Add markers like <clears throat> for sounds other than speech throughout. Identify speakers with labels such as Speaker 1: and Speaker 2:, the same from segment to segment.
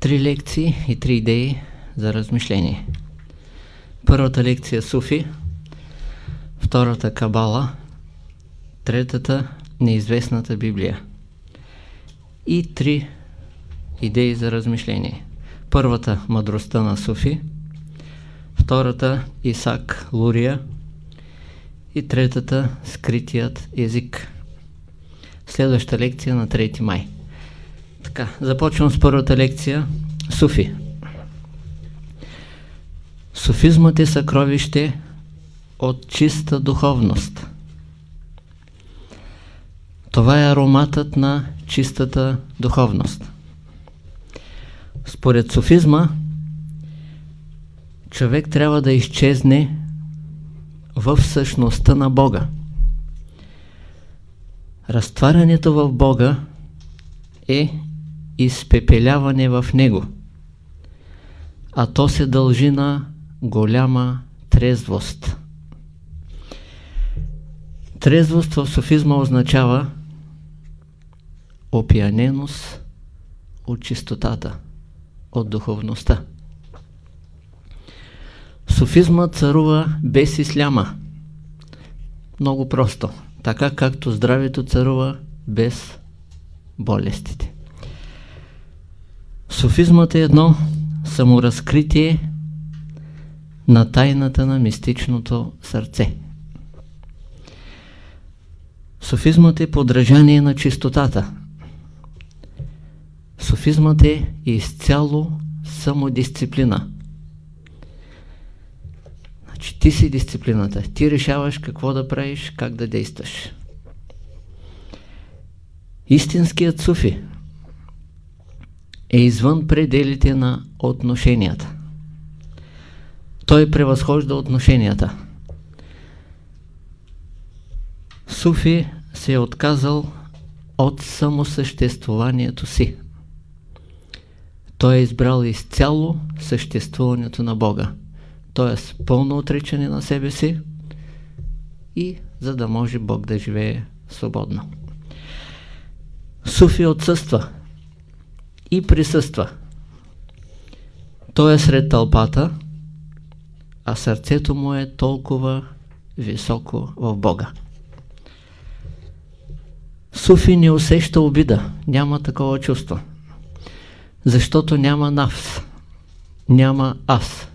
Speaker 1: Три лекции и три идеи за размишление. Първата лекция Суфи, втората Кабала, третата неизвестната Библия. И три идеи за размишление. Първата мъдростта на Суфи, втората Исак Лурия и третата скритият език. Следваща лекция на 3 май. Така, започвам с първата лекция. Суфи. Суфизмът е съкровище от чиста духовност. Това е ароматът на чистата духовност. Според суфизма, човек трябва да изчезне в същността на Бога. Разтварянето в Бога е изпепеляване в него, а то се дължи на голяма трезвост. Трезвост в софизма означава опияненост от чистотата, от духовността. Софизма царува без исляма. Много просто. Така както здравето царува без болестите. Софизмът е едно саморазкритие на тайната на мистичното сърце. Софизмът е подражание на чистотата. Софизмът е изцяло самодисциплина. Значи ти си дисциплината. Ти решаваш какво да правиш, как да действаш. Истинският суфи е извън пределите на отношенията. Той превъзхожда отношенията. Суфи се е отказал от самосъществуването си. Той е избрал изцяло съществуването на Бога. Т.е. пълно отричане на себе си и за да може Бог да живее свободно. Суфи отсъства и присъства. Той е сред тълпата, а сърцето му е толкова високо в Бога. Суфи не усеща обида, няма такова чувство. Защото няма навс, няма аз.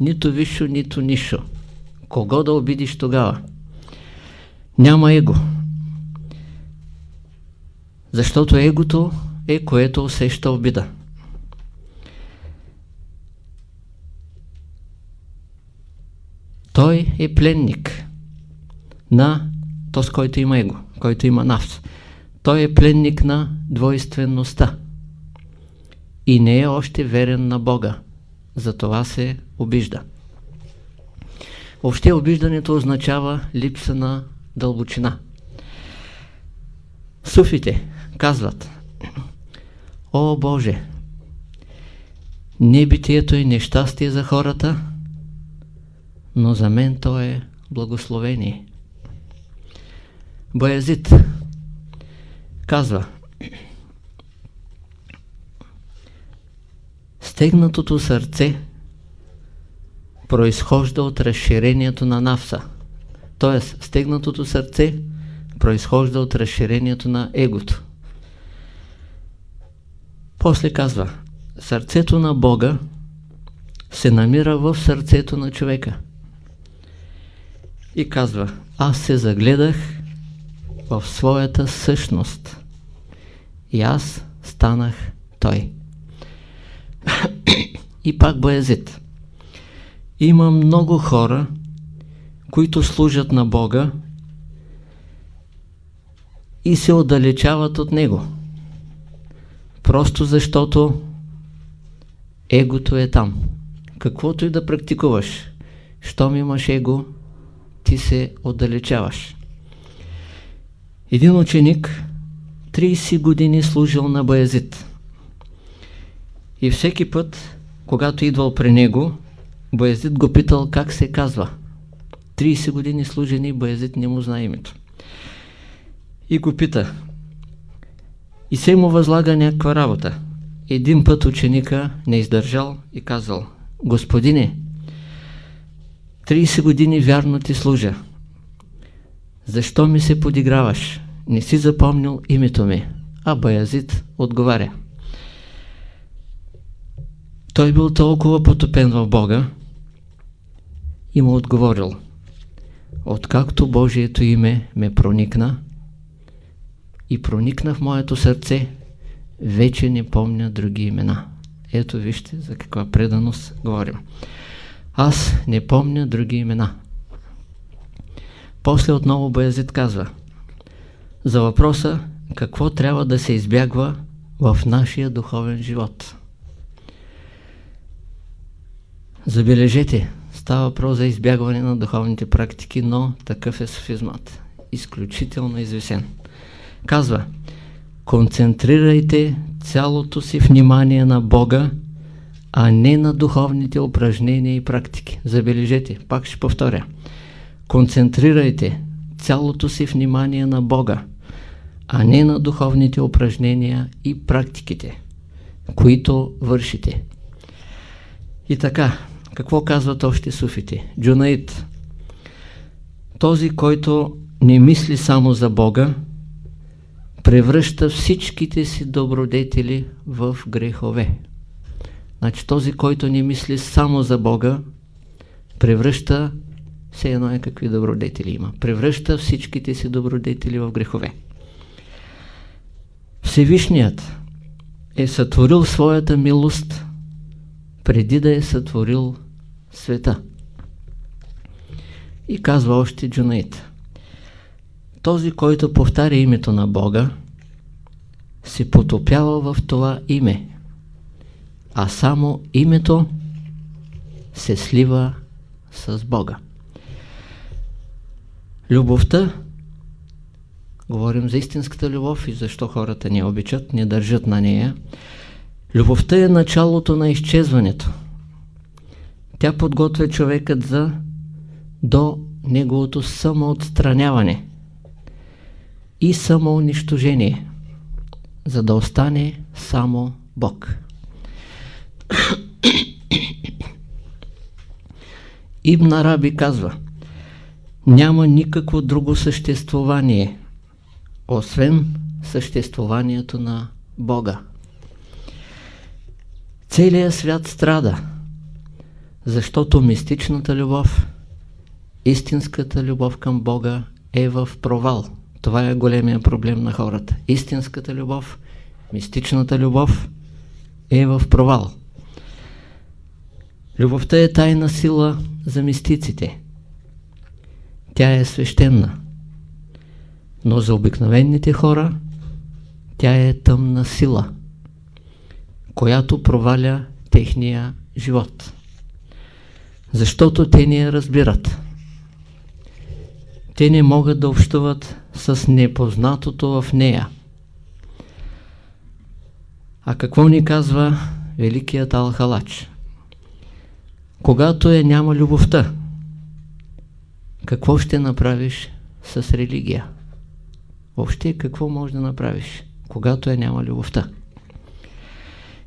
Speaker 1: Нито висшо, нито нишо. Кого да обидиш тогава? Няма его. Защото егото е което усеща обида. Той е пленник на то, с който има его, който има навс. Той е пленник на двойствеността и не е още верен на Бога. Затова се обижда. Въобще обиждането означава липса на дълбочина. Суфите казват О Боже! Небитието е нещастие за хората, но за мен то е благословение. Боязит казва Стегнатото сърце произхожда от разширението на навса. Тоест, стегнатото сърце произхожда от разширението на егото. После казва, сърцето на Бога се намира в сърцето на човека. И казва, аз се загледах в своята същност. И аз станах той. И пак боязит. Има много хора, които служат на Бога и се отдалечават от Него. Просто защото егото е там. Каквото и да практикуваш, щом имаш его, ти се отдалечаваш. Един ученик 30 години служил на Боязит. И всеки път, когато идвал при него, Боязит го питал как се казва. 30 години служени, Боязит не му знае името. И го пита, и се му възлага някаква работа. един път ученика не издържал и казал Господине, 30 години вярно ти служа. Защо ми се подиграваш? Не си запомнил името ми. А Баязит отговаря. Той бил толкова потопен в Бога и му отговорил Откакто Божието име ме проникна и проникна в моето сърце, вече не помня други имена. Ето вижте за каква преданост говорим. Аз не помня други имена. После отново Боязит казва за въпроса какво трябва да се избягва в нашия духовен живот. Забележете, става въпрос за избягване на духовните практики, но такъв е суфизмат. Изключително извесен. Казва, концентрирайте цялото си внимание на Бога, а не на духовните упражнения и практики. Забележете, пак ще повторя. Концентрирайте цялото си внимание на Бога, а не на духовните упражнения и практиките, които вършите. И така, какво казват още суфите? Джунаид. Този, който не мисли само за Бога, превръща всичките си добродетели в грехове. Значи този, който не мисли само за Бога, превръща все едно е какви добродетели има. Превръща всичките си добродетели в грехове. Всевишният е сътворил своята милост преди да е сътворил света. И казва още Джунаид. Този, който повтаря името на Бога, се потопява в това име, а само името се слива с Бога. Любовта, говорим за истинската любов и защо хората не обичат, не държат на нея. Любовта е началото на изчезването. Тя подготвя човекът за до неговото самоотстраняване и самоунищожение, за да остане само Бог. <clears throat> Ибн Араби казва няма никакво друго съществувание, освен съществуванието на Бога. Целият свят страда, защото мистичната любов, истинската любов към Бога е в провал. Това е големия проблем на хората. Истинската любов, мистичната любов е в провал. Любовта е тайна сила за мистиците. Тя е свещена. Но за обикновените хора тя е тъмна сила, която проваля техния живот. Защото те не я разбират. Те не могат да общуват с непознатото в нея. А какво ни казва великият Алхалач? Когато е няма любовта, какво ще направиш с религия? Въобще какво може да направиш, когато е няма любовта?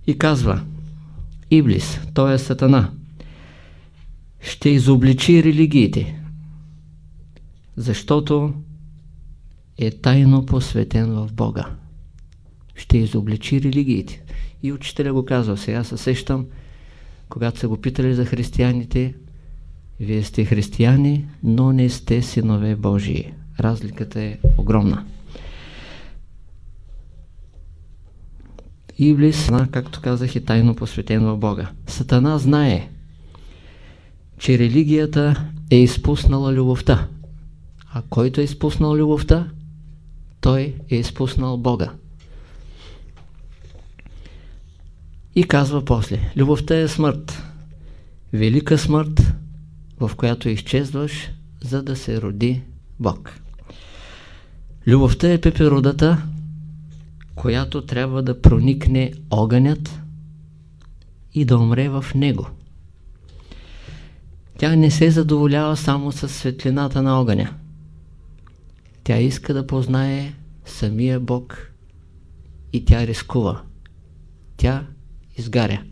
Speaker 1: И казва, Иблис, т.е. Сатана, ще изобличи религиите, защото е тайно посветен в Бога. Ще изобличи религиите. И учителя го казва, сега се сещам, когато са го питали за християните, вие сте християни, но не сте синове Божии. Разликата е огромна. Иблис, както казах, е тайно посветен в Бога. Сатана знае, че религията е изпуснала любовта. А който е изпуснал любовта, той е изпуснал Бога. И казва после, любовта е смърт. Велика смърт, в която изчезваш, за да се роди Бог. Любовта е пеперудата, която трябва да проникне огънят и да умре в него. Тя не се задоволява само с светлината на огъня. Тя иска да познае самия Бог и тя рискува. Тя изгаря.